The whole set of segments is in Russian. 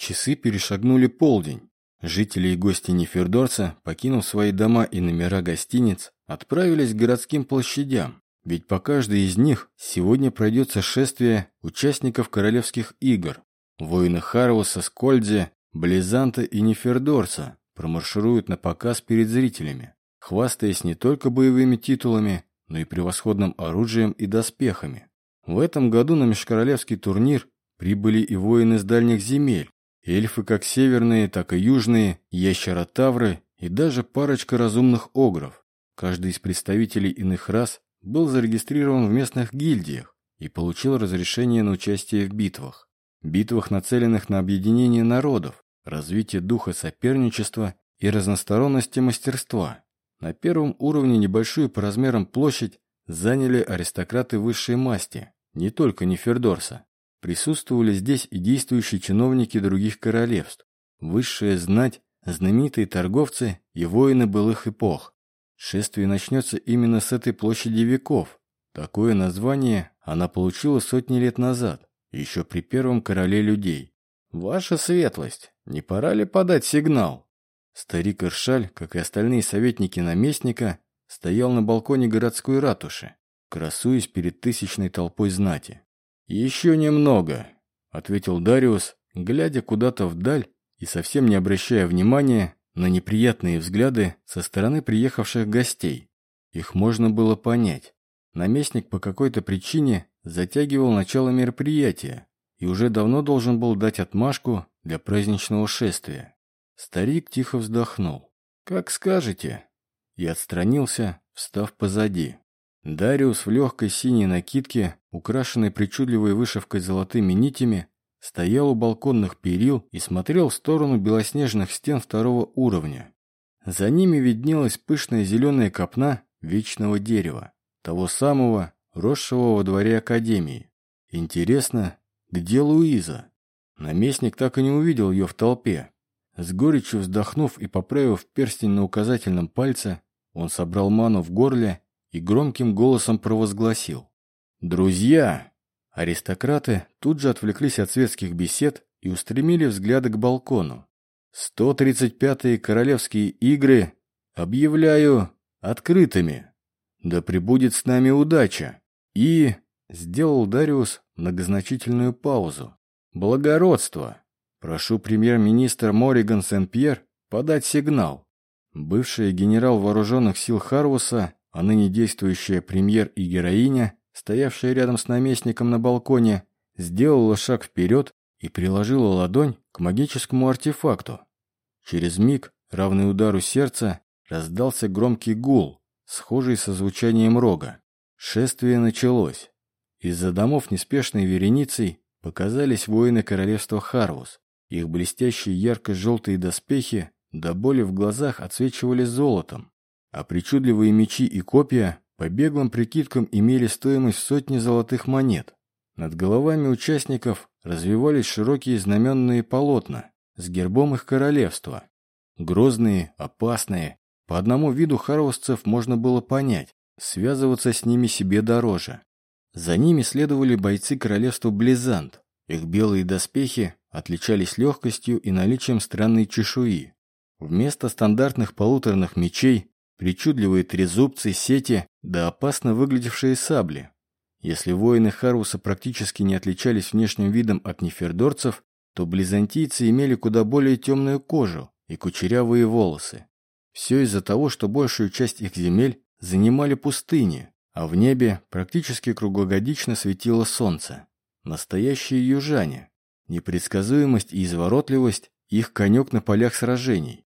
Часы перешагнули полдень. Жители и гости Нефердорца, покинув свои дома и номера гостиниц, отправились к городским площадям, ведь по каждой из них сегодня пройдется шествие участников королевских игр. Воины Харуса, Скольдзи, Близанта и Нефердорца промаршируют на показ перед зрителями, хвастаясь не только боевыми титулами, но и превосходным оружием и доспехами. В этом году на межкоролевский турнир прибыли и воины с дальних земель, эльфы как северные, так и южные, ящеротавры и даже парочка разумных огров. Каждый из представителей иных рас был зарегистрирован в местных гильдиях и получил разрешение на участие в битвах. Битвах, нацеленных на объединение народов, развитие духа соперничества и разносторонности мастерства. На первом уровне небольшую по размерам площадь заняли аристократы высшей масти, не только Нефердорса. Присутствовали здесь и действующие чиновники других королевств, высшая знать, знаменитые торговцы и воины былых эпох. Шествие начнется именно с этой площади веков. Такое название она получила сотни лет назад, еще при первом короле людей. «Ваша светлость, не пора ли подать сигнал?» Старик Иршаль, как и остальные советники наместника, стоял на балконе городской ратуши, красуясь перед тысячной толпой знати. «Еще немного», — ответил Дариус, глядя куда-то вдаль и совсем не обращая внимания на неприятные взгляды со стороны приехавших гостей. Их можно было понять. Наместник по какой-то причине затягивал начало мероприятия и уже давно должен был дать отмашку для праздничного шествия. Старик тихо вздохнул. «Как скажете», и отстранился, встав позади. Дариус в легкой синей накидке, украшенной причудливой вышивкой золотыми нитями, стоял у балконных перил и смотрел в сторону белоснежных стен второго уровня. За ними виднелась пышная зеленая копна вечного дерева, того самого, росшего во дворе Академии. Интересно, где Луиза? Наместник так и не увидел ее в толпе. С горечью вздохнув и поправив перстень на указательном пальце, он собрал ману в горле и громким голосом провозгласил. «Друзья!» Аристократы тут же отвлеклись от светских бесед и устремили взгляды к балкону. «135-е королевские игры объявляю открытыми. Да пребудет с нами удача!» И сделал Дариус многозначительную паузу. «Благородство! Прошу премьер-министр Мориган Сен-Пьер подать сигнал». Бывший генерал вооруженных сил Харвуса а ныне действующая премьер и героиня, стоявшая рядом с наместником на балконе, сделала шаг вперед и приложила ладонь к магическому артефакту. Через миг, равный удару сердца, раздался громкий гул, схожий со звучанием рога. Шествие началось. Из-за домов неспешной вереницей показались воины королевства Харвус. Их блестящие ярко-желтые доспехи до боли в глазах отсвечивали золотом, а причудливые мечи и копья по беглым прикидкам имели стоимость сотни золотых монет. Над головами участников развивались широкие знаменные полотна с гербом их королевства. Грозные, опасные, по одному виду харовцев можно было понять, связываться с ними себе дороже. За ними следовали бойцы королевства Близант. Их белые доспехи отличались легкостью и наличием странной чешуи. Вместо стандартных полуторных мечей причудливые трезубцы, сети, да опасно выглядевшие сабли. Если воины Харуса практически не отличались внешним видом от нефердорцев, то близантийцы имели куда более темную кожу и кучерявые волосы. Все из-за того, что большую часть их земель занимали пустыни, а в небе практически круглогодично светило солнце. Настоящие южане. Непредсказуемость и изворотливость – их конек на полях сражений.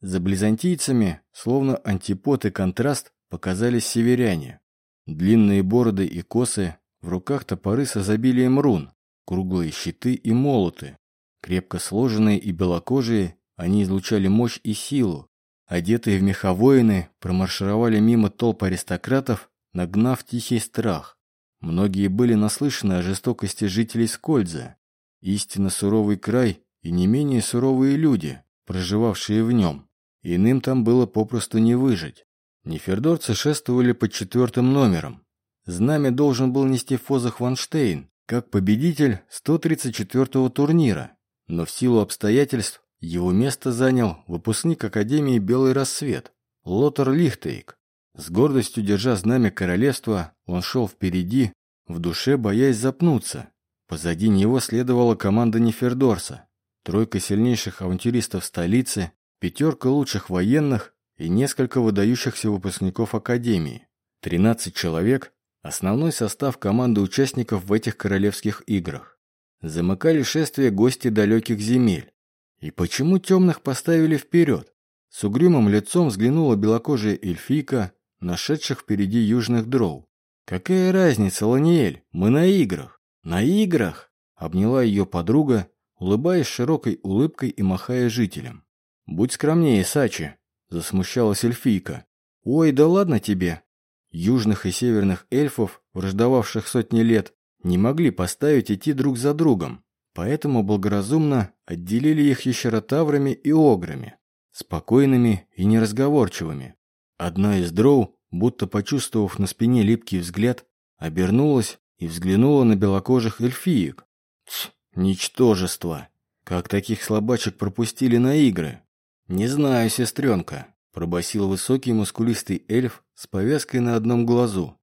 За близантийцами, словно антипод и контраст, показались северяне. Длинные бороды и косы, в руках топоры с изобилием рун, круглые щиты и молоты. Крепко сложенные и белокожие, они излучали мощь и силу. Одетые в меха воины промаршировали мимо толп аристократов, нагнав тихий страх. Многие были наслышаны о жестокости жителей Скольза. Истинно суровый край и не менее суровые люди, проживавшие в нем. Иным там было попросту не выжить. Нефердорцы шествовали под четвертым номером. Знамя должен был нести Фозах Ванштейн, как победитель 134-го турнира. Но в силу обстоятельств его место занял выпускник Академии «Белый рассвет» Лотер Лихтейк. С гордостью держа знамя королевства, он шел впереди, в душе боясь запнуться. Позади него следовала команда Нефердорса, тройка сильнейших авантюристов столицы, пятерка лучших военных и несколько выдающихся выпускников Академии. 13 человек – основной состав команды участников в этих королевских играх. Замыкали шествие гости далеких земель. И почему темных поставили вперед? С угрюмым лицом взглянула белокожая эльфийка, нашедших впереди южных дроу. «Какая разница, Ланиэль? Мы на играх!» «На играх!» — обняла ее подруга, улыбаясь широкой улыбкой и махая жителям. «Будь скромнее, Сачи!» — засмущалась эльфийка. «Ой, да ладно тебе!» Южных и северных эльфов, враждовавших сотни лет, не могли поставить идти друг за другом, поэтому благоразумно отделили их еще ротаврами и ограми спокойными и неразговорчивыми. Одна из дроу, будто почувствовав на спине липкий взгляд, обернулась и взглянула на белокожих эльфиек. Тch, ничтожество! Как таких слабачек пропустили на игры? Не знаю, сестренка, пробасил высокий мускулистый эльф с повязкой на одном глазу.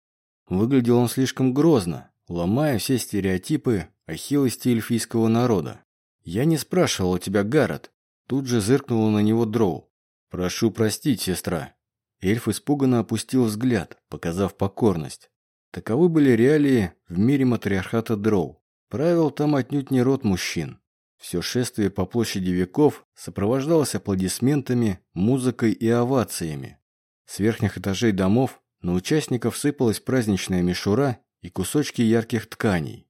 Выглядел он слишком грозно, ломая все стереотипы о хилости эльфийского народа. «Я не спрашивал у тебя, Гаррет, Тут же зыркнула на него Дроу. «Прошу простить, сестра». Эльф испуганно опустил взгляд, показав покорность. Таковы были реалии в мире матриархата Дроу. Правил там отнюдь не род мужчин. Все шествие по площади веков сопровождалось аплодисментами, музыкой и овациями. С верхних этажей домов на участников сыпалась праздничная мишура и кусочки ярких тканей.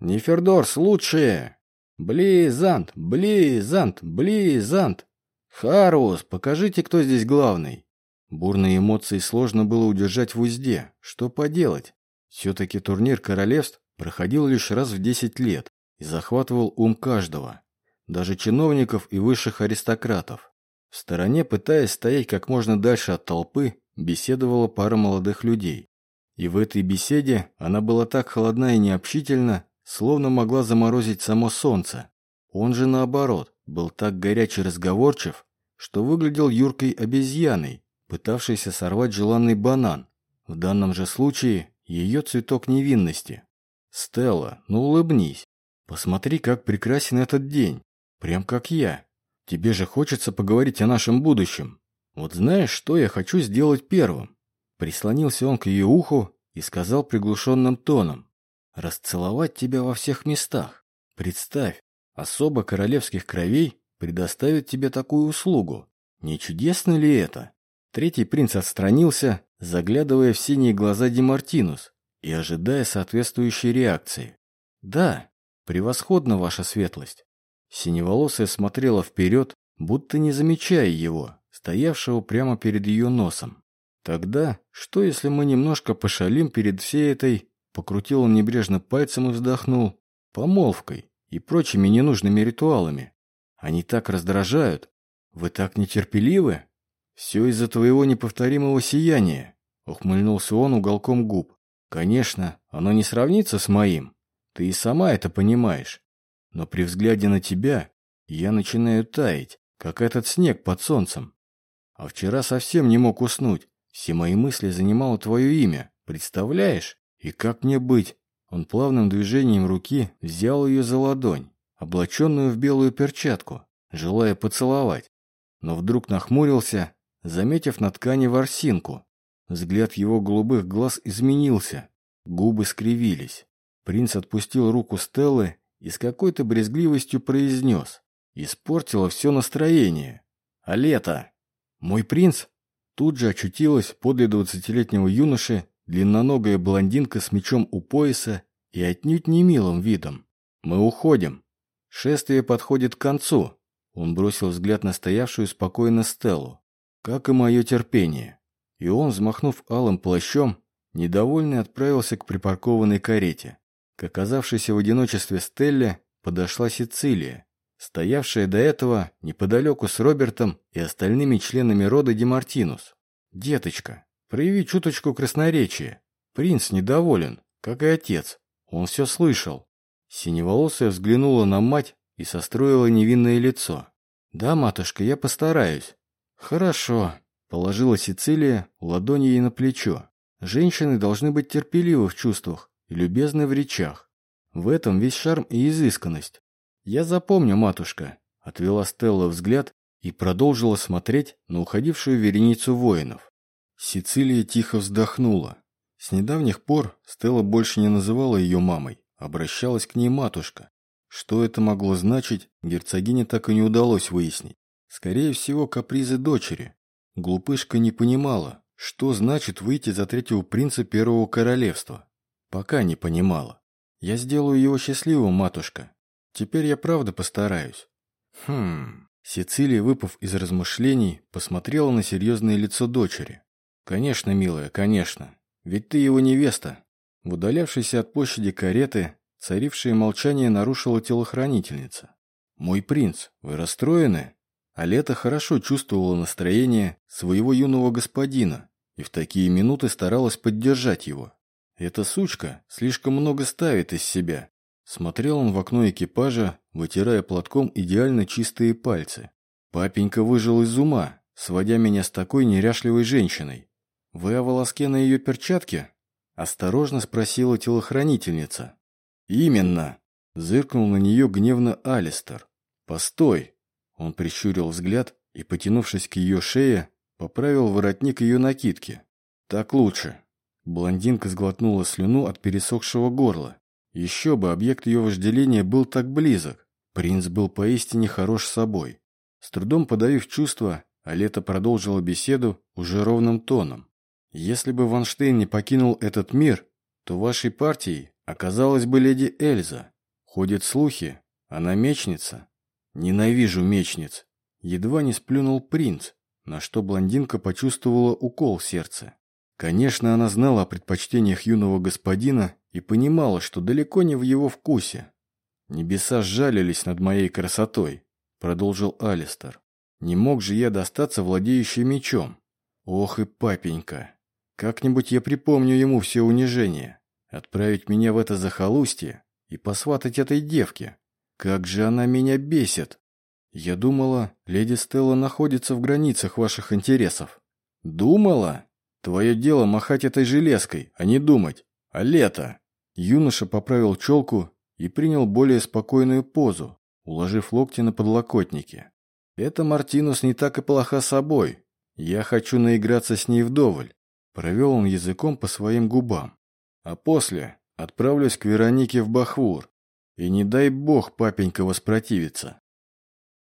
«Нефердорс лучшие!» «Близант! Близант! Близант! Харус, покажите, кто здесь главный!» Бурные эмоции сложно было удержать в узде. Что поделать? Все-таки турнир королевств проходил лишь раз в 10 лет и захватывал ум каждого, даже чиновников и высших аристократов. В стороне, пытаясь стоять как можно дальше от толпы, беседовала пара молодых людей. И в этой беседе она была так холодна и необщительна, словно могла заморозить само солнце. Он же, наоборот, был так горячий разговорчив, что выглядел юркой обезьяной, пытавшейся сорвать желанный банан. В данном же случае ее цветок невинности. «Стелла, ну улыбнись. Посмотри, как прекрасен этот день. Прям как я. Тебе же хочется поговорить о нашем будущем. Вот знаешь, что я хочу сделать первым?» Прислонился он к ее уху и сказал приглушенным тоном. Расцеловать тебя во всех местах. Представь, особо королевских кровей предоставит тебе такую услугу. Не чудесно ли это? Третий принц отстранился, заглядывая в синие глаза Демартинус и ожидая соответствующей реакции. «Да, превосходно, ваша светлость». Синеволосая смотрела вперед, будто не замечая его, стоявшего прямо перед ее носом. «Тогда, что если мы немножко пошалим перед всей этой Покрутил он небрежно пальцем и вздохнул. Помолвкой и прочими ненужными ритуалами. Они так раздражают. Вы так нетерпеливы? Все из-за твоего неповторимого сияния. Ухмыльнулся он уголком губ. Конечно, оно не сравнится с моим. Ты и сама это понимаешь. Но при взгляде на тебя я начинаю таять, как этот снег под солнцем. А вчера совсем не мог уснуть. Все мои мысли занимало твое имя. Представляешь? И как мне быть? Он плавным движением руки взял ее за ладонь, облаченную в белую перчатку, желая поцеловать. Но вдруг нахмурился, заметив на ткани ворсинку. Взгляд его голубых глаз изменился, губы скривились. Принц отпустил руку Стеллы и с какой-то брезгливостью произнес. Испортило все настроение. А лето? Мой принц? Тут же очутилась подле двадцатилетнего юноши длинноногая блондинка с мечом у пояса и отнюдь не милым видом. «Мы уходим. Шествие подходит к концу». Он бросил взгляд на стоявшую спокойно Стеллу. «Как и мое терпение». И он, взмахнув алым плащом, недовольный отправился к припаркованной карете. К оказавшейся в одиночестве Стелле подошла Сицилия, стоявшая до этого неподалеку с Робертом и остальными членами рода Демартинус. «Деточка, Прояви чуточку красноречия. Принц недоволен, как и отец. Он все слышал. Синеволосая взглянула на мать и состроила невинное лицо. «Да, матушка, я постараюсь». «Хорошо», — положила Сицилия ладони ей на плечо. «Женщины должны быть терпеливы в чувствах любезны в речах. В этом весь шарм и изысканность. Я запомню, матушка», — отвела Стелла взгляд и продолжила смотреть на уходившую вереницу воинов. Сицилия тихо вздохнула. С недавних пор Стелла больше не называла ее мамой, обращалась к ней матушка. Что это могло значить, герцогине так и не удалось выяснить. Скорее всего, капризы дочери. Глупышка не понимала, что значит выйти за третьего принца Первого Королевства. Пока не понимала. Я сделаю его счастливым, матушка. Теперь я правда постараюсь. Хм... Сицилия, выпав из размышлений, посмотрела на серьезное лицо дочери. «Конечно, милая, конечно. Ведь ты его невеста». В удалявшейся от площади кареты царившее молчание нарушила телохранительница. «Мой принц, вы расстроены?» А лето хорошо чувствовала настроение своего юного господина и в такие минуты старалась поддержать его. Эта сучка слишком много ставит из себя, Смотрел он в окно экипажа, вытирая платком идеально чистые пальцы. Папенька выжил из ума, сводя меня с такой неряшливой женщиной. «Вы о волоске на ее перчатке?» Осторожно спросила телохранительница. «Именно!» Зыркнул на нее гневно Алистер. «Постой!» Он прищурил взгляд и, потянувшись к ее шее, поправил воротник ее накидки. «Так лучше!» Блондинка сглотнула слюну от пересохшего горла еще бы, объект ее вожделения был так близок. Принц был поистине хорош собой. С трудом подавив чувства, Алета продолжила беседу уже ровным тоном. «Если бы Ванштейн не покинул этот мир, то вашей партией оказалась бы леди Эльза. Ходят слухи, она мечница. Ненавижу мечниц». Едва не сплюнул принц, на что блондинка почувствовала укол в сердце. Конечно, она знала о предпочтениях юного господина и понимала, что далеко не в его вкусе. «Небеса сжалились над моей красотой», — продолжил Алистер. «Не мог же я достаться владеющей мечом? Ох и папенька! Как-нибудь я припомню ему все унижения. Отправить меня в это захолустье и посватать этой девке. Как же она меня бесит! Я думала, леди Стелла находится в границах ваших интересов. Думала? Твое дело махать этой железкой, а не думать. А лето? Юноша поправил челку и принял более спокойную позу, уложив локти на подлокотники. «Это Мартинус не так и плоха собой. Я хочу наиграться с ней вдоволь». Провел он языком по своим губам. «А после отправлюсь к Веронике в Бахвур. И не дай бог папенька воспротивится».